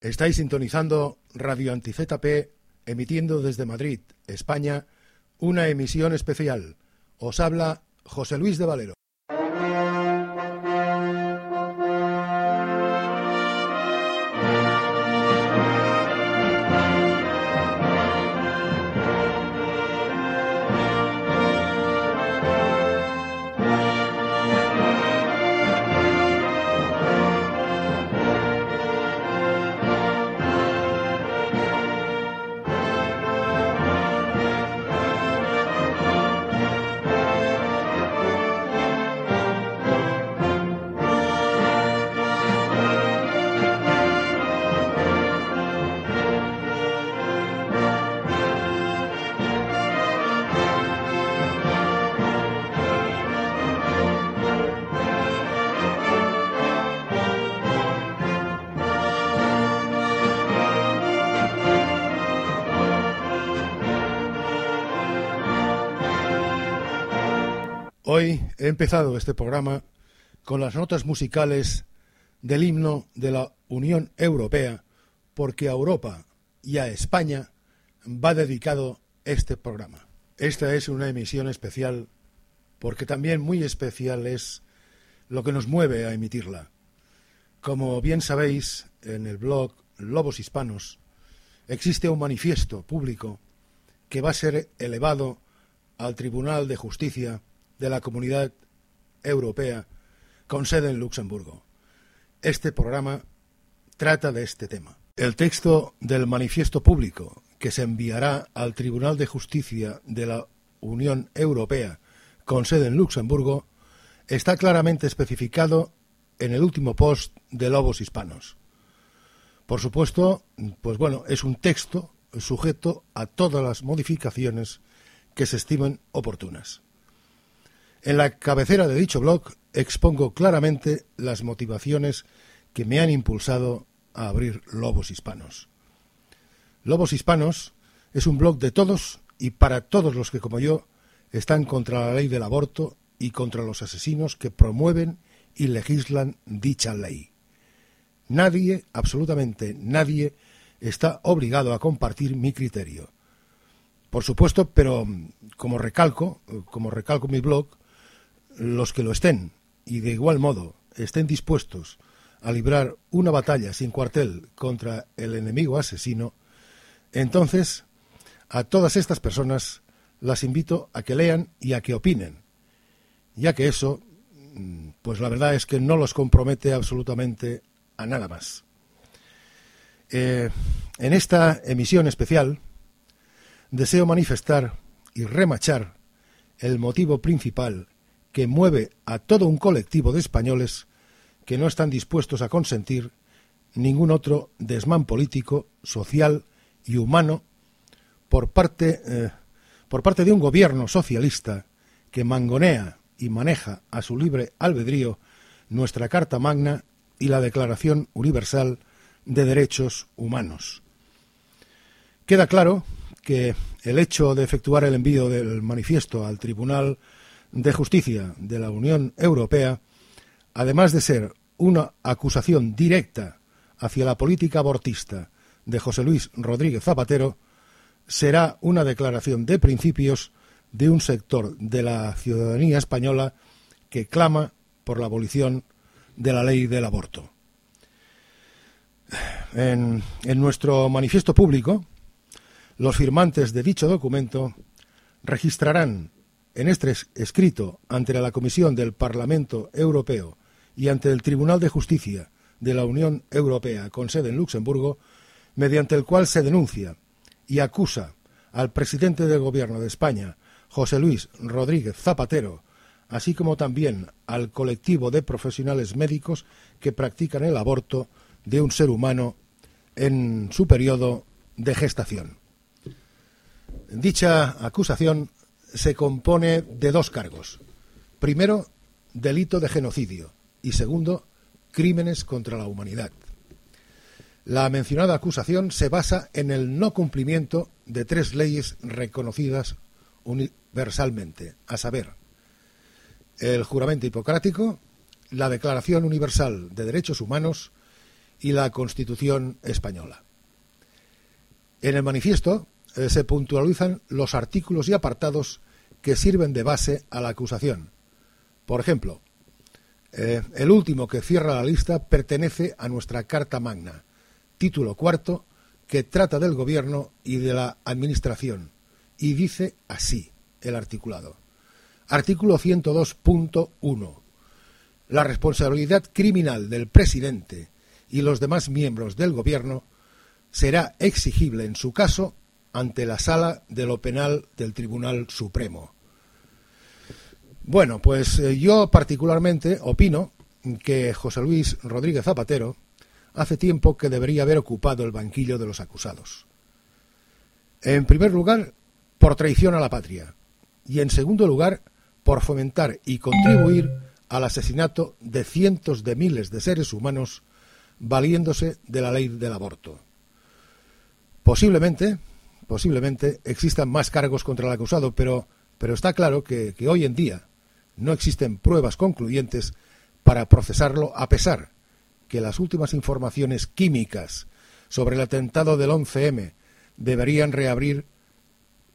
Estáis sintonizando Radio Anti-ZP, emitiendo desde Madrid, España, una emisión especial. Os habla José Luis de Valero. Hoy he empezado este programa con las notas musicales del himno de la Unión Europea, porque a Europa y a España va dedicado este programa. Esta es una emisión especial porque también muy especial es lo que nos mueve a emitirla. Como bien sabéis, en el blog Lobos Hispanos existe un manifiesto público que va a ser elevado al Tribunal de Justicia de la Comunidad Europea con sede en Luxemburgo. Este programa trata de este tema. El texto del manifiesto público que se enviará al Tribunal de Justicia de la Unión Europea con sede en Luxemburgo está claramente especificado en el último post de Lobos Hispanos. Por supuesto, pues bueno, es un texto sujeto a todas las modificaciones que se estimen oportunas. En la cabecera de dicho blog expongo claramente las motivaciones que me han impulsado a abrir Lobos Hispanos. Lobos Hispanos es un blog de todos y para todos los que, como yo, están contra la ley del aborto y contra los asesinos que promueven y legislan dicha ley. Nadie, absolutamente nadie, está obligado a compartir mi criterio. Por supuesto, pero como recalco, como recalco mi blog, los que lo estén y de igual modo estén dispuestos a librar una batalla sin cuartel contra el enemigo asesino, entonces a todas estas personas las invito a que lean y a que opinen, ya que eso, mm, pues la verdad es que no los compromete absolutamente a nada más. Eh, en esta emisión especial deseo manifestar y remachar el motivo principal que mueve a todo un colectivo de españoles que no están dispuestos a consentir ningún otro desmán político, social y humano por parte, eh, por parte de un gobierno socialista que mangonea y maneja a su libre albedrío nuestra Carta Magna y la Declaración Universal de Derechos Humanos. Queda claro que el hecho de efectuar el envío del manifiesto al Tribunal de Justicia de la Unión Europea, además de ser una acusación directa hacia la política abortista de José Luis Rodríguez Zapatero, será una declaración de principios de un sector de la ciudadanía española que clama por la abolición de la ley del aborto. En, nuestro manifiesto público, los firmantes de dicho documento registrarán en este escrito ante la Comisión del Parlamento Europeo y ante el Tribunal de Justicia de la Unión Europea con sede en Luxemburgo, mediante el cual se denuncia y acusa al presidente del Gobierno de España, José Luis Rodríguez Zapatero, así como también al colectivo de profesionales médicos que practican el aborto de un ser humano en su periodo de gestación. Dicha acusación se compone de dos cargos. Primero, delito de genocidio y segundo, crímenes contra la humanidad. La mencionada acusación se basa en el no cumplimiento de tres leyes reconocidas universalmente, a saber, el juramento hipocrático, la Declaración Universal de Derechos Humanos y la Constitución española. En el manifiesto eh, se puntualizan los artículos y apartados que sirven de base a la acusación. Por ejemplo, eh, el último que cierra la lista pertenece a nuestra Carta Magna, título cuarto, que trata del gobierno y de la administración, y dice así el articulado. Artículo 102.1. La responsabilidad criminal del presidente y los demás miembros del gobierno será exigible en su caso ante la sala de lo penal del Tribunal Supremo. Bueno, pues eh, yo particularmente opino que José Luis Rodríguez Zapatero hace tiempo que debería haber ocupado el banquillo de los acusados. En primer lugar, por traición a la patria. Y en segundo lugar, por fomentar y contribuir al asesinato de cientos de miles de seres humanos valiéndose de la ley del aborto. Posiblemente, posiblemente existan más cargos contra el acusado, pero, pero está claro que, que hoy en día no existen pruebas concluyentes para procesarlo a pesar que las últimas informaciones químicas sobre el atentado del 11M deberían reabrir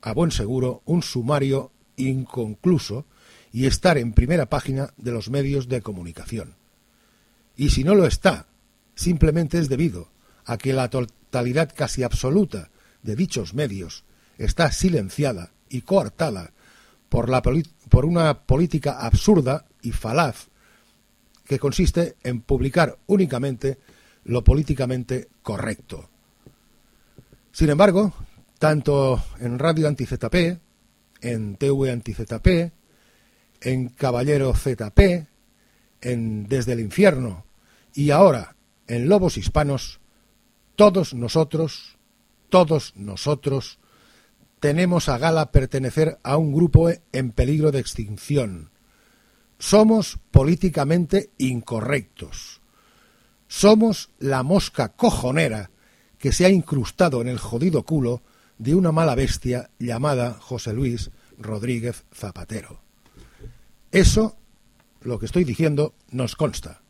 a buen seguro un sumario inconcluso y estar en primera página de los medios de comunicación. Y si no lo está, simplemente es debido a que la totalidad casi absoluta de dichos medios está silenciada y coartada por, la por una política absurda y falaz que consiste en publicar únicamente lo políticamente correcto. Sin embargo, tanto en Radio Anti-ZP, en TV Anti-ZP, en Caballero ZP, en Desde el Infierno y ahora en Lobos Hispanos, todos nosotros, todos nosotros, tenemos a gala pertenecer a un grupo en peligro de extinción. Somos políticamente incorrectos. Somos la mosca cojonera que se ha incrustado en el jodido culo de una mala bestia llamada José Luis Rodríguez Zapatero. Eso, lo que estoy diciendo, nos consta.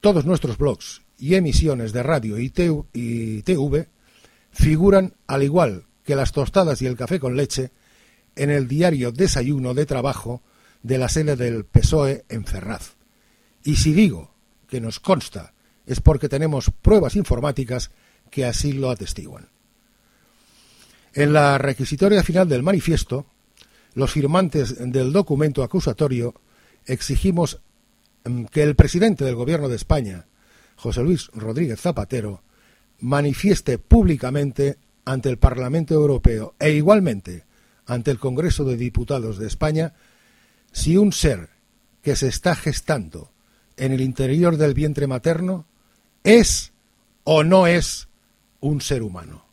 Todos nuestros blogs y emisiones de radio y, TV figuran, al igual que las tostadas y el café con leche, en el diario Desayuno de Trabajo de la sede del PSOE en Ferraz. Y si digo que nos consta, es porque tenemos pruebas informáticas que así lo atestiguan. En la requisitoria final del manifiesto, los firmantes del documento acusatorio exigimos mm, que el presidente del Gobierno de España, José Luis Rodríguez Zapatero, manifieste públicamente ante el Parlamento Europeo e igualmente ante el Congreso de Diputados de España si un ser que se está gestando en el interior del vientre materno es o no es un ser humano.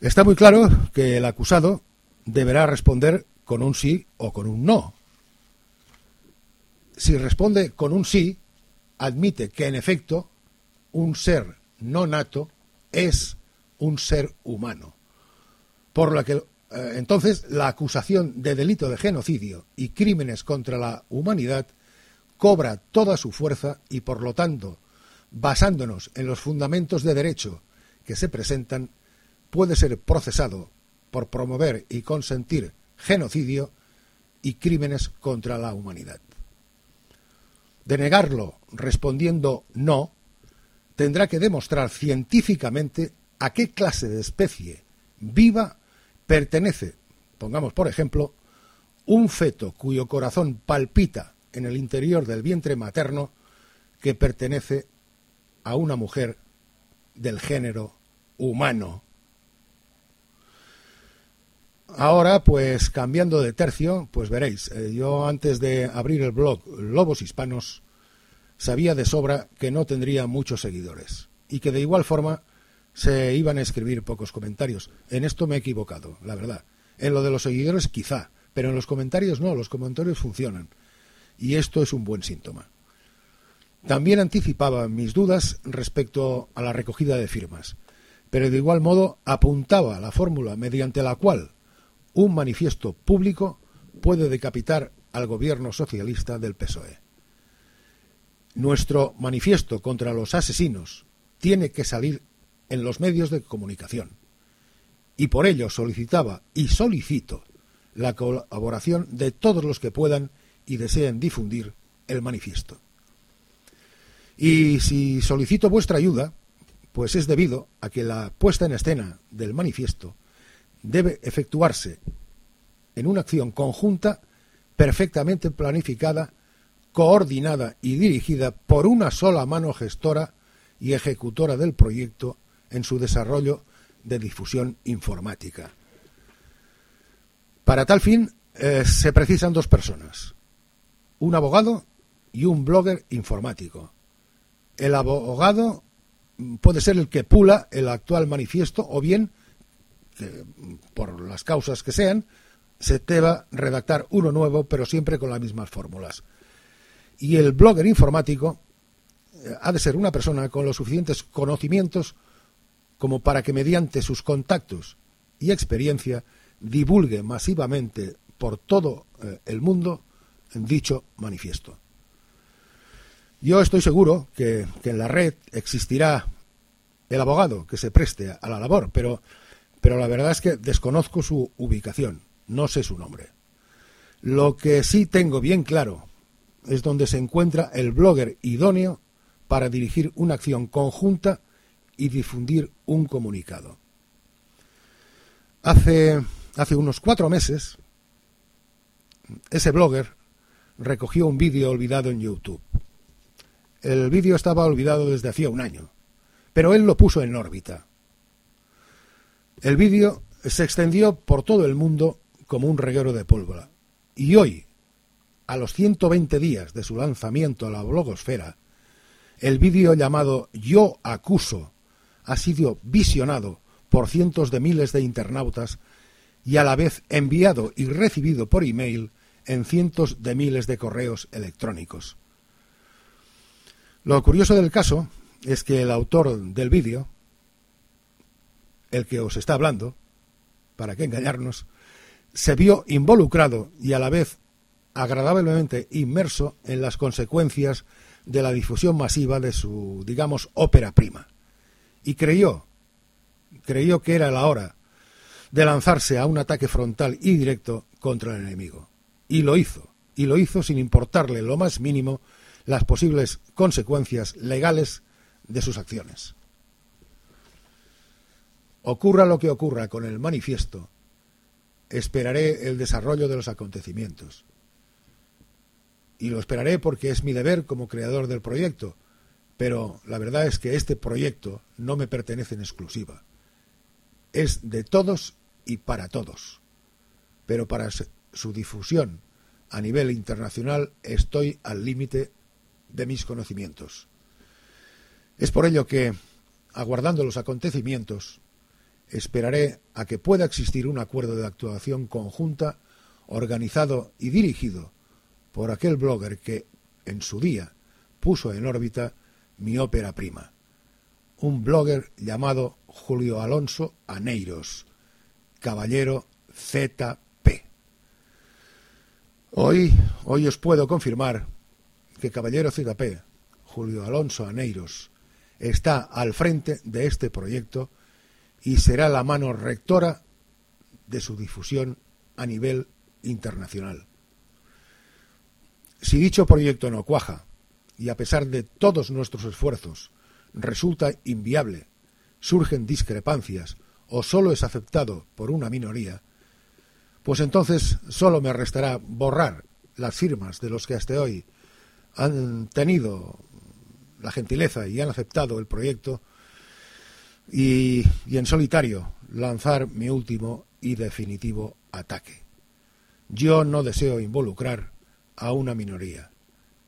Está muy claro que el acusado deberá responder con un sí o con un no. Si responde con un sí, admite que en efecto un ser no nato es un ser humano. Por lo que eh, entonces la acusación de delito de genocidio y crímenes contra la humanidad cobra toda su fuerza y por lo tanto, basándonos en los fundamentos de derecho que se presentan, puede ser procesado por promover y consentir genocidio y crímenes contra la humanidad. De negarlo respondiendo no, tendrá que demostrar científicamente a qué clase de especie viva pertenece, pongamos por ejemplo, un feto cuyo corazón palpita en el interior del vientre materno que pertenece a una mujer del género humano. Ahora, pues cambiando de tercio, pues veréis, eh, yo antes de abrir el blog Lobos Hispanos sabía de sobra que no tendría muchos seguidores y que de igual forma se iban a escribir pocos comentarios. En esto me he equivocado, la verdad. En lo de los seguidores quizá, pero en los comentarios no, los comentarios funcionan. Y esto es un buen síntoma. También anticipaba mis dudas respecto a la recogida de firmas, pero de igual modo apuntaba la fórmula mediante la cual un manifiesto público puede decapitar al gobierno socialista del PSOE. Nuestro manifiesto contra los asesinos tiene que salir en los medios de comunicación. Y por ello solicitaba y solicito la colaboración de todos los que puedan y deseen difundir el manifiesto. Y si solicito vuestra ayuda, pues es debido a que la puesta en escena del manifiesto debe efectuarse en una acción conjunta perfectamente planificada, coordinada y dirigida por una sola mano gestora y ejecutora del proyecto en su desarrollo de difusión informática. Para tal fin eh, se precisan dos personas, un abogado y un blogger informático. El abogado puede ser el que pula el actual manifiesto o bien, por las causas que sean, se deba redactar uno nuevo, pero siempre con las mismas fórmulas. Y el blogger informático eh, ha de ser una persona con los suficientes conocimientos como para que mediante sus contactos y experiencia divulgue masivamente por todo eh, el mundo dicho manifiesto. Yo estoy seguro que, en la red existirá el abogado que se preste a la labor, pero, pero la verdad es que desconozco su ubicación, no sé su nombre. Lo que sí tengo bien claro es donde se encuentra el blogger idóneo para dirigir una acción conjunta y difundir un comunicado. Hace, hace unos cuatro meses, ese blogger recogió un vídeo olvidado en YouTube. El vídeo estaba olvidado desde hacía un año, pero él lo puso en órbita. El vídeo se extendió por todo el mundo como un reguero de pólvora. Y hoy, a los 120 días de su lanzamiento a la blogosfera, el vídeo llamado Yo acuso ha sido visionado por cientos de miles de internautas y a la vez enviado y recibido por email en cientos de miles de correos electrónicos. Lo curioso del caso es que el autor del vídeo, el que os está hablando, para qué engañarnos, se vio involucrado y a la vez agradablemente inmerso en las consecuencias de la difusión masiva de su, digamos, ópera prima. Y creyó, creyó que era la hora de lanzarse a un ataque frontal y directo contra el enemigo. Y lo hizo, y lo hizo sin importarle lo más mínimo las posibles consecuencias legales de sus acciones. Ocurra lo que ocurra con el manifiesto, esperaré el desarrollo de los acontecimientos. Y lo esperaré porque es mi deber como creador del proyecto, pero la verdad es que este proyecto no me pertenece en exclusiva. Es de todos y para todos. Pero para su difusión a nivel internacional estoy al límite de mis conocimientos. Es por ello que, aguardando los acontecimientos, esperaré a que pueda existir un acuerdo de actuación conjunta, organizado y dirigido por aquel blogger que, en su día, puso en órbita mi ópera prima. Un blogger llamado Julio Alonso Aneiros, caballero ZP. Hoy, hoy os puedo confirmar que Caballero ZP, Julio Alonso Aneiros, está al frente de este proyecto y será la mano rectora de su difusión a nivel internacional. Si dicho proyecto no cuaja, y a pesar de todos nuestros esfuerzos resulta inviable, surgen discrepancias o solo es aceptado por una minoría, pues entonces solo me restará borrar las firmas de los que hasta hoy han tenido la gentileza y han aceptado el proyecto y, en solitario lanzar mi último y definitivo ataque. Yo no deseo involucrar a una minoría.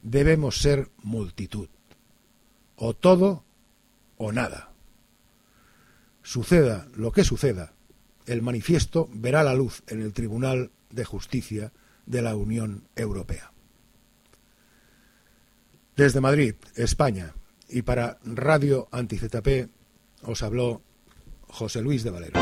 Debemos ser multitud. O todo o nada. Suceda lo que suceda, el manifiesto verá la luz en el Tribunal de Justicia de la Unión Europea. Desde Madrid, España, y para Radio Anti-ZP os habló José Luis de Valero.